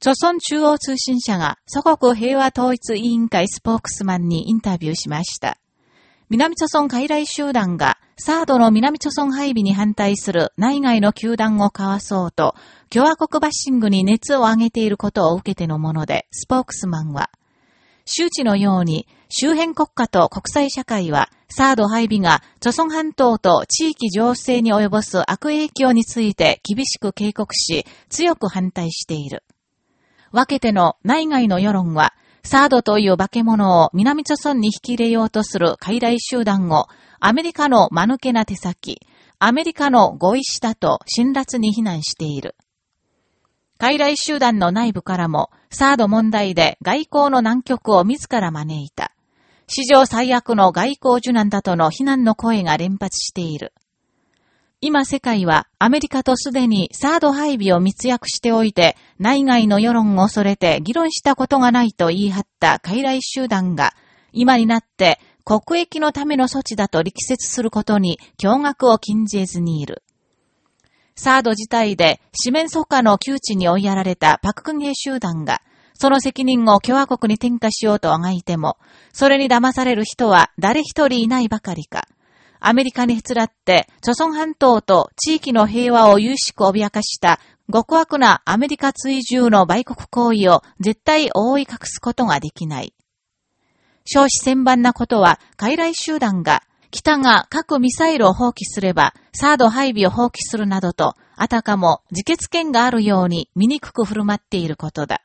朝鮮中央通信社が祖国平和統一委員会スポークスマンにインタビューしました。南朝鮮海来集団がサードの南朝鮮配備に反対する内外の球団を交わそうと、共和国バッシングに熱を上げていることを受けてのもので、スポークスマンは、周知のように周辺国家と国際社会は、サード配備が、朝鮮半島と地域情勢に及ぼす悪影響について厳しく警告し、強く反対している。分けての内外の世論は、サードという化け物を南朝鮮に引き入れようとする傀儡集団を、アメリカの間抜けな手先、アメリカの合意したと辛辣に非難している。傀儡集団の内部からも、サード問題で外交の難局を自ら招いた。史上最悪の外交受難だとの非難の声が連発している。今世界はアメリカとすでにサード配備を密約しておいて、内外の世論を恐れて議論したことがないと言い張った傀儡集団が、今になって国益のための措置だと力説することに驚愕を禁じずにいる。サード自体で四面楚歌の窮地に追いやられたパククンヘ集団が、その責任を共和国に転嫁しようとあがいても、それに騙される人は誰一人いないばかりか。アメリカにへつらって、諸村半島と地域の平和を有しく脅かした極悪なアメリカ追従の売国行為を絶対覆い隠すことができない。少子千万なことは、傀儡集団が、北が核ミサイルを放棄すれば、サード配備を放棄するなどと、あたかも自決権があるように醜く振る舞っていることだ。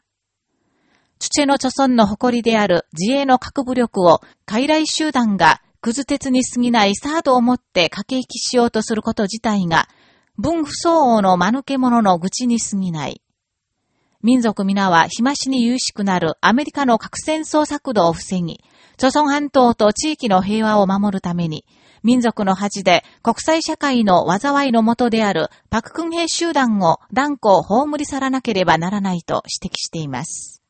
チュチェの著村の誇りである自衛の核武力を、傀儡集団がくず鉄に過ぎないサードを持って駆け引きしようとすること自体が、文不相応の間抜け者の愚痴に過ぎない。民族皆は日増しに優しくなるアメリカの核戦争策動を防ぎ、朝鮮半島と地域の平和を守るために、民族の恥で国際社会の災いのもとであるパククン兵集団を断固葬り去らなければならないと指摘しています。